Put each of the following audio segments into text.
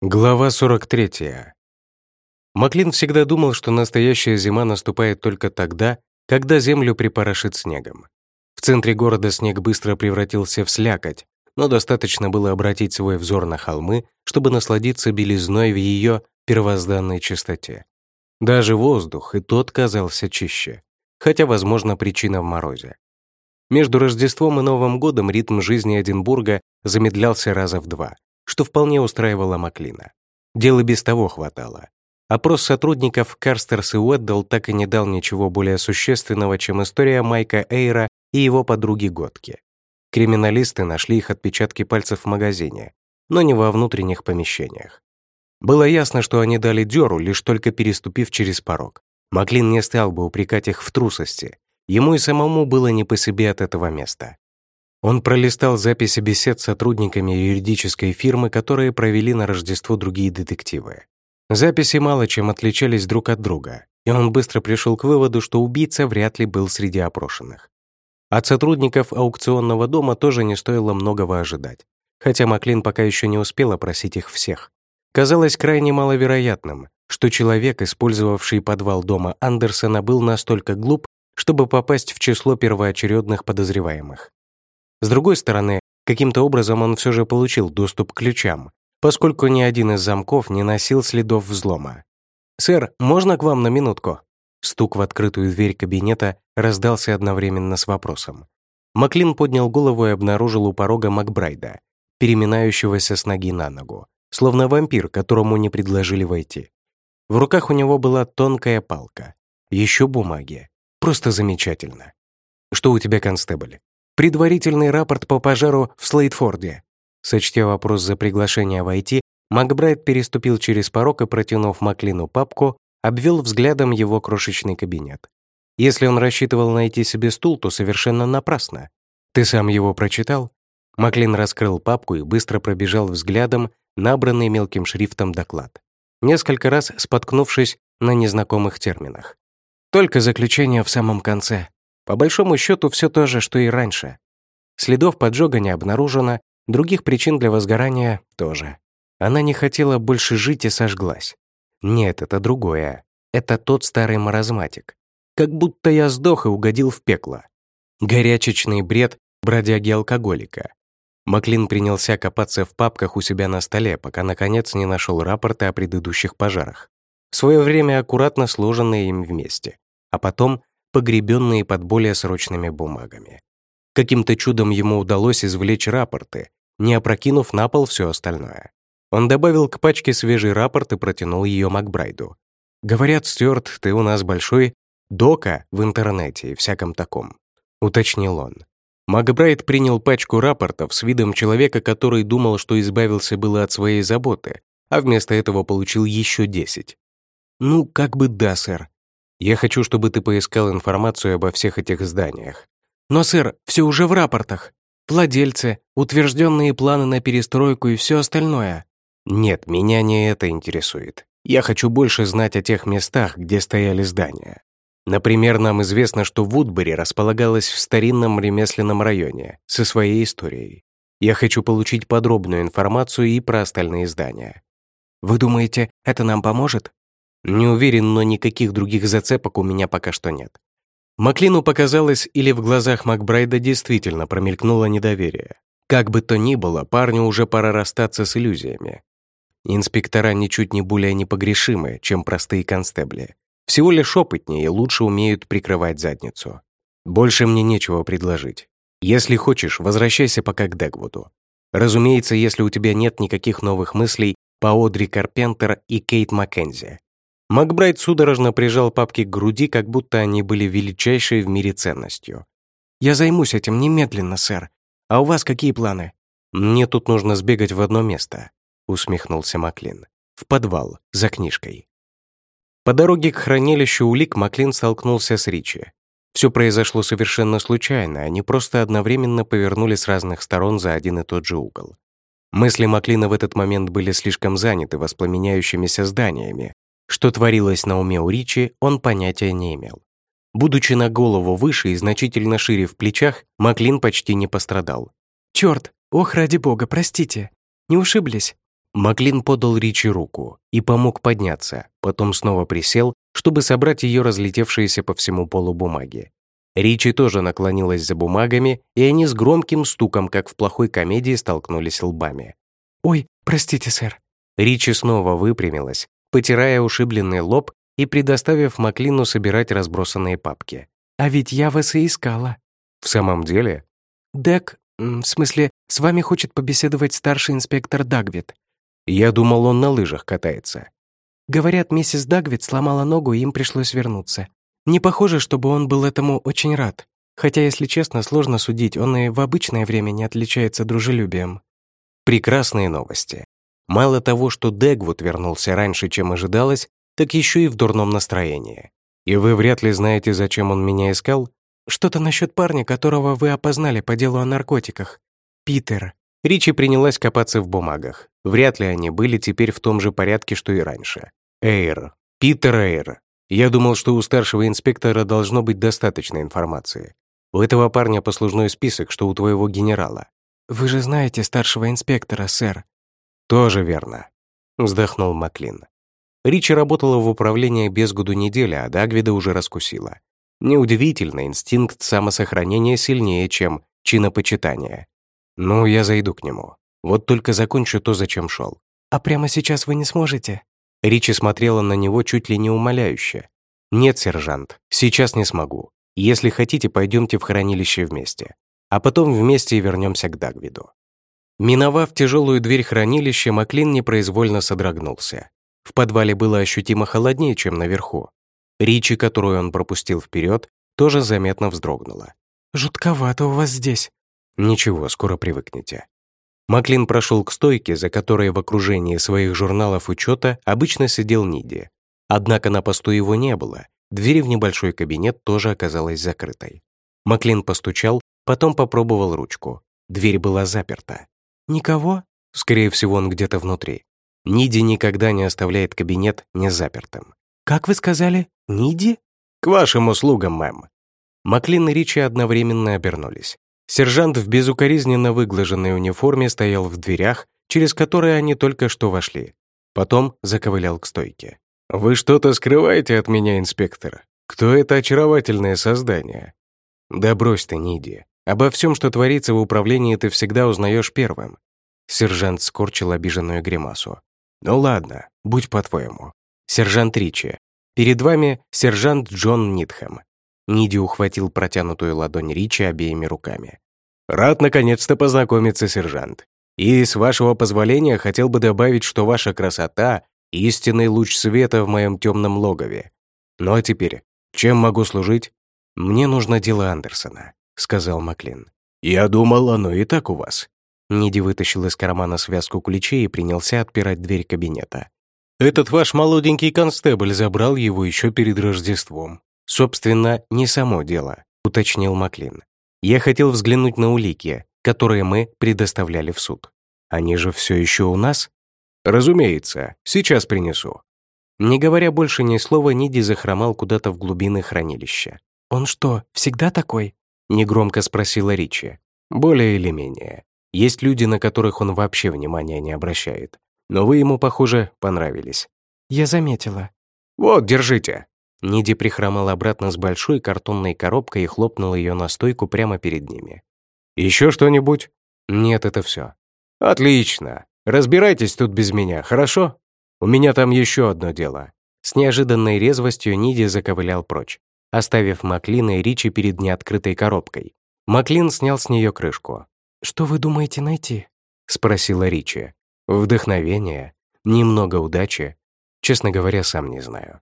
Глава 43. Маклин всегда думал, что настоящая зима наступает только тогда, когда землю припорошит снегом. В центре города снег быстро превратился в слякоть, но достаточно было обратить свой взор на холмы, чтобы насладиться белизной в ее первозданной чистоте. Даже воздух и тот казался чище, хотя, возможно, причина в морозе. Между Рождеством и Новым годом ритм жизни Эдинбурга замедлялся раза в два — что вполне устраивало Маклина. Дела без того хватало. Опрос сотрудников Карстерс и Уэддл так и не дал ничего более существенного, чем история Майка Эйра и его подруги Готки. Криминалисты нашли их отпечатки пальцев в магазине, но не во внутренних помещениях. Было ясно, что они дали дёру, лишь только переступив через порог. Маклин не стал бы упрекать их в трусости. Ему и самому было не по себе от этого места. Он пролистал записи бесед с сотрудниками юридической фирмы, которые провели на Рождество другие детективы. Записи мало чем отличались друг от друга, и он быстро пришел к выводу, что убийца вряд ли был среди опрошенных. От сотрудников аукционного дома тоже не стоило многого ожидать, хотя Маклин пока еще не успел опросить их всех. Казалось крайне маловероятным, что человек, использовавший подвал дома Андерсона, был настолько глуп, чтобы попасть в число первоочередных подозреваемых. С другой стороны, каким-то образом он все же получил доступ к ключам, поскольку ни один из замков не носил следов взлома. «Сэр, можно к вам на минутку?» Стук в открытую дверь кабинета раздался одновременно с вопросом. Маклин поднял голову и обнаружил у порога Макбрайда, переминающегося с ноги на ногу, словно вампир, которому не предложили войти. В руках у него была тонкая палка. Еще бумаги. Просто замечательно. «Что у тебя, констебль?» Предварительный рапорт по пожару в Слейтфорде. Сочтя вопрос за приглашение войти, Макбрайт переступил через порог и, протянув Маклину папку, обвел взглядом его крошечный кабинет. Если он рассчитывал найти себе стул, то совершенно напрасно. «Ты сам его прочитал?» Маклин раскрыл папку и быстро пробежал взглядом набранный мелким шрифтом доклад, несколько раз споткнувшись на незнакомых терминах. Только заключение в самом конце. По большому счету все то же, что и раньше. Следов поджога не обнаружено, других причин для возгорания тоже. Она не хотела больше жить и сожглась. Нет, это другое. Это тот старый маразматик. Как будто я сдох и угодил в пекло. Горячечный бред бродяги-алкоголика. Маклин принялся копаться в папках у себя на столе, пока наконец не нашел рапорты о предыдущих пожарах. В свое время аккуратно сложенные им вместе. А потом погребенные под более срочными бумагами. Каким-то чудом ему удалось извлечь рапорты, не опрокинув на пол все остальное. Он добавил к пачке свежий рапорт и протянул ее Макбрайду. «Говорят, Стюарт, ты у нас большой дока в интернете и всяком таком», — уточнил он. Макбрайд принял пачку рапортов с видом человека, который думал, что избавился было от своей заботы, а вместо этого получил еще десять. «Ну, как бы да, сэр. Я хочу, чтобы ты поискал информацию обо всех этих зданиях. Но, сэр, все уже в рапортах. Владельцы, утвержденные планы на перестройку и все остальное. Нет, меня не это интересует. Я хочу больше знать о тех местах, где стояли здания. Например, нам известно, что Вудбери располагалась в старинном ремесленном районе со своей историей. Я хочу получить подробную информацию и про остальные здания. Вы думаете, это нам поможет? Не уверен, но никаких других зацепок у меня пока что нет. Маклину показалось, или в глазах Макбрайда действительно промелькнуло недоверие. Как бы то ни было, парню уже пора расстаться с иллюзиями. Инспектора ничуть не более непогрешимы, чем простые констебли. Всего лишь опытнее лучше умеют прикрывать задницу. Больше мне нечего предложить. Если хочешь, возвращайся пока к Дегвуду. Разумеется, если у тебя нет никаких новых мыслей по Одри Карпентер и Кейт Маккензи. Макбрайт судорожно прижал папки к груди, как будто они были величайшей в мире ценностью. «Я займусь этим немедленно, сэр. А у вас какие планы?» «Мне тут нужно сбегать в одно место», — усмехнулся Маклин. «В подвал, за книжкой». По дороге к хранилищу улик Маклин столкнулся с Ричи. Все произошло совершенно случайно, они просто одновременно повернули с разных сторон за один и тот же угол. Мысли Маклина в этот момент были слишком заняты воспламеняющимися зданиями, что творилось на уме у Ричи, он понятия не имел. Будучи на голову выше и значительно шире в плечах, Маклин почти не пострадал. «Чёрт! Ох, ради бога, простите! Не ушиблись?» Маклин подал Ричи руку и помог подняться, потом снова присел, чтобы собрать ее разлетевшиеся по всему полу бумаги. Ричи тоже наклонилась за бумагами, и они с громким стуком, как в плохой комедии, столкнулись лбами. «Ой, простите, сэр». Ричи снова выпрямилась, потирая ушибленный лоб и предоставив Маклину собирать разбросанные папки. «А ведь я вас и искала». «В самом деле?» «Дек, в смысле, с вами хочет побеседовать старший инспектор Дагвит». «Я думал, он на лыжах катается». Говорят, миссис Дагвит сломала ногу, и им пришлось вернуться. Не похоже, чтобы он был этому очень рад. Хотя, если честно, сложно судить, он и в обычное время не отличается дружелюбием. Прекрасные новости. Мало того, что Дегвуд вернулся раньше, чем ожидалось, так еще и в дурном настроении. И вы вряд ли знаете, зачем он меня искал? Что-то насчет парня, которого вы опознали по делу о наркотиках. Питер. Ричи принялась копаться в бумагах. Вряд ли они были теперь в том же порядке, что и раньше. Эйр. Питер Эйр. Я думал, что у старшего инспектора должно быть достаточно информации. У этого парня послужной список, что у твоего генерала. Вы же знаете старшего инспектора, сэр. Тоже верно. Вздохнул Маклин. Ричи работала в управлении без году недели, а Дагвида уже раскусила. Неудивительно, инстинкт самосохранения сильнее, чем чинопочитание. Ну, я зайду к нему. Вот только закончу то, зачем шел. А прямо сейчас вы не сможете? Ричи смотрела на него чуть ли не умоляюще. «Нет, сержант, сейчас не смогу. Если хотите, пойдемте в хранилище вместе. А потом вместе и вернемся к Дагвиду». Миновав тяжелую дверь хранилища, Маклин непроизвольно содрогнулся. В подвале было ощутимо холоднее, чем наверху. Ричи, которую он пропустил вперед, тоже заметно вздрогнула. «Жутковато у вас здесь». «Ничего, скоро привыкнете». Маклин прошел к стойке, за которой в окружении своих журналов учета обычно сидел Ниди. Однако на посту его не было, дверь в небольшой кабинет тоже оказалась закрытой. Маклин постучал, потом попробовал ручку. Дверь была заперта. «Никого?» Скорее всего, он где-то внутри. Ниди никогда не оставляет кабинет незапертым. «Как вы сказали? Ниди?» «К вашим услугам, мэм». Маклин и Ричи одновременно обернулись. Сержант в безукоризненно выглаженной униформе стоял в дверях, через которые они только что вошли. Потом заковылял к стойке. «Вы что-то скрываете от меня, инспектор? Кто это очаровательное создание?» «Да брось ты, Ниди. Обо всем, что творится в управлении, ты всегда узнаешь первым». Сержант скорчил обиженную гримасу. «Ну ладно, будь по-твоему. Сержант Ричи. Перед вами сержант Джон Нитхэм». Ниди ухватил протянутую ладонь Ричи обеими руками. «Рад наконец-то познакомиться, сержант. И, с вашего позволения, хотел бы добавить, что ваша красота — истинный луч света в моем темном логове. Ну а теперь, чем могу служить?» «Мне нужно дело Андерсона», — сказал Маклин. «Я думал, оно и так у вас». Ниди вытащил из кармана связку ключей и принялся отпирать дверь кабинета. Этот ваш молоденький констебль забрал его еще перед Рождеством. Собственно, не само дело, уточнил Маклин. Я хотел взглянуть на улики, которые мы предоставляли в суд. Они же все еще у нас? Разумеется, сейчас принесу. Не говоря больше ни слова, Ниди захромал куда-то в глубины хранилища. «Он что, всегда такой?» — негромко спросила Ричи. «Более или менее. Есть люди, на которых он вообще внимания не обращает. Но вы ему, похоже, понравились». «Я заметила». «Вот, держите». Ниди прихромал обратно с большой картонной коробкой и хлопнул ее на стойку прямо перед ними. «Еще что-нибудь?» «Нет, это все». «Отлично. Разбирайтесь тут без меня, хорошо? У меня там еще одно дело». С неожиданной резвостью Ниди заковылял прочь, оставив Маклина и Ричи перед неоткрытой коробкой. Маклин снял с нее крышку. «Что вы думаете найти?» — спросила Ричи. Вдохновение, немного удачи. Честно говоря, сам не знаю.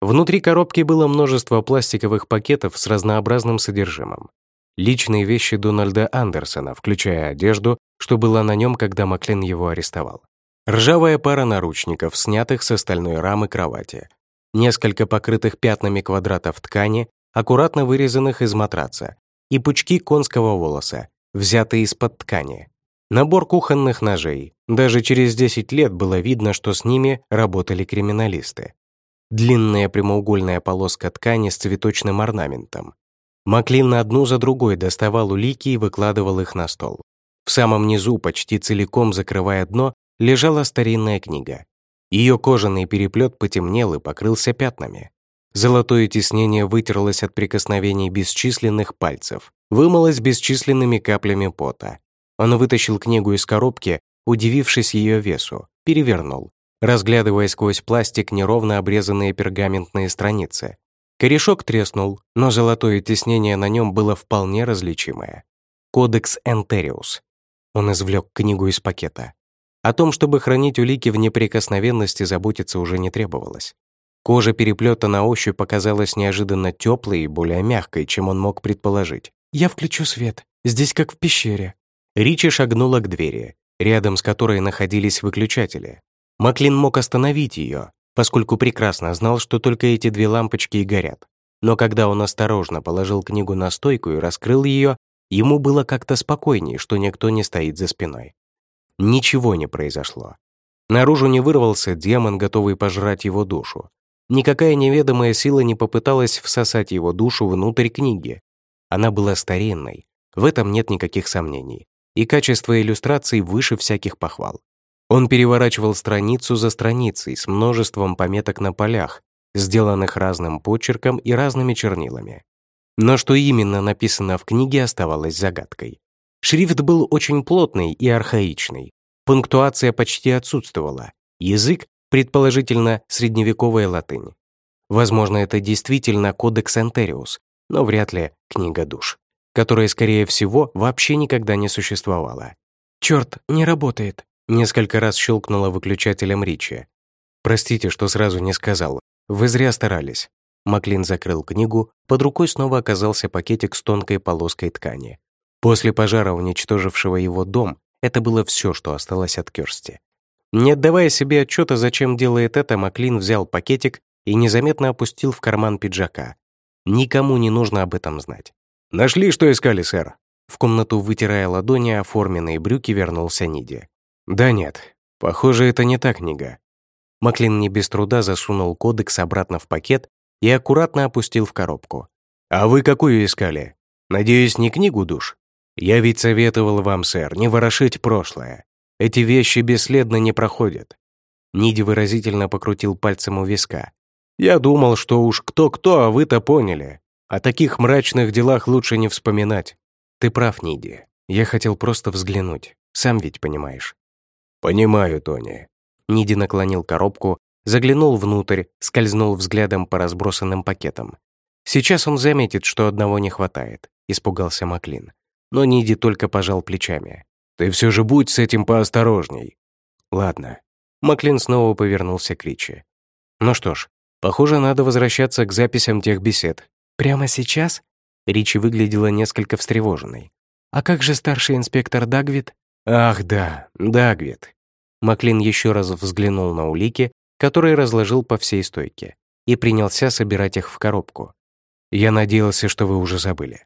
Внутри коробки было множество пластиковых пакетов с разнообразным содержимым. Личные вещи Дональда Андерсона, включая одежду, что была на нем, когда Маклин его арестовал. Ржавая пара наручников, снятых с остальной рамы кровати. Несколько покрытых пятнами квадратов ткани, аккуратно вырезанных из матраца. И пучки конского волоса, взятые из-под ткани. Набор кухонных ножей. Даже через 10 лет было видно, что с ними работали криминалисты. Длинная прямоугольная полоска ткани с цветочным орнаментом. Маклин одну за другой доставал улики и выкладывал их на стол. В самом низу, почти целиком закрывая дно, лежала старинная книга. Ее кожаный переплет потемнел и покрылся пятнами. Золотое тиснение вытерлось от прикосновений бесчисленных пальцев, вымылось бесчисленными каплями пота. Он вытащил книгу из коробки, удивившись ее весу, перевернул, разглядывая сквозь пластик неровно обрезанные пергаментные страницы. Корешок треснул, но золотое тиснение на нем было вполне различимое. Кодекс Энтериус. Он извлек книгу из пакета. О том, чтобы хранить улики в неприкосновенности, заботиться уже не требовалось. Кожа переплета на ощупь показалась неожиданно теплой и более мягкой, чем он мог предположить. «Я включу свет. Здесь как в пещере». Ричи шагнула к двери, рядом с которой находились выключатели. Маклин мог остановить ее, поскольку прекрасно знал, что только эти две лампочки и горят. Но когда он осторожно положил книгу на стойку и раскрыл ее, ему было как-то спокойнее, что никто не стоит за спиной. Ничего не произошло. Наружу не вырвался демон, готовый пожрать его душу. Никакая неведомая сила не попыталась всосать его душу внутрь книги. Она была старинной, в этом нет никаких сомнений, и качество иллюстраций выше всяких похвал. Он переворачивал страницу за страницей с множеством пометок на полях, сделанных разным почерком и разными чернилами. Но что именно написано в книге, оставалось загадкой. Шрифт был очень плотный и архаичный. Пунктуация почти отсутствовала. Язык, предположительно, средневековая латынь. Возможно, это действительно кодекс Антериус, но вряд ли книга душ, которая, скорее всего, вообще никогда не существовала. «Чёрт, не работает», — несколько раз щелкнула выключателем Ричи. «Простите, что сразу не сказал. Вы зря старались». Маклин закрыл книгу, под рукой снова оказался пакетик с тонкой полоской ткани. После пожара, уничтожившего его дом, это было все, что осталось от Кёрсти. Не отдавая себе отчета, зачем делает это, Маклин взял пакетик и незаметно опустил в карман пиджака. Никому не нужно об этом знать. «Нашли, что искали, сэр?» В комнату, вытирая ладони, оформленные брюки, вернулся Ниди. «Да нет, похоже, это не та книга». Маклин не без труда засунул кодекс обратно в пакет и аккуратно опустил в коробку. «А вы какую искали? Надеюсь, не книгу душ?» «Я ведь советовал вам, сэр, не ворошить прошлое. Эти вещи бесследно не проходят». Ниди выразительно покрутил пальцем у виска. «Я думал, что уж кто-кто, а вы-то поняли. О таких мрачных делах лучше не вспоминать. Ты прав, Ниди. Я хотел просто взглянуть. Сам ведь понимаешь». «Понимаю, Тони». Ниди наклонил коробку, заглянул внутрь, скользнул взглядом по разбросанным пакетам. «Сейчас он заметит, что одного не хватает», — испугался Маклин но Ниди только пожал плечами. «Ты все же будь с этим поосторожней». «Ладно». Маклин снова повернулся к Ричи. «Ну что ж, похоже, надо возвращаться к записям тех бесед». «Прямо сейчас?» Ричи выглядела несколько встревоженной. «А как же старший инспектор Дагвит?» «Ах да, Дагвит». Маклин еще раз взглянул на улики, которые разложил по всей стойке, и принялся собирать их в коробку. «Я надеялся, что вы уже забыли.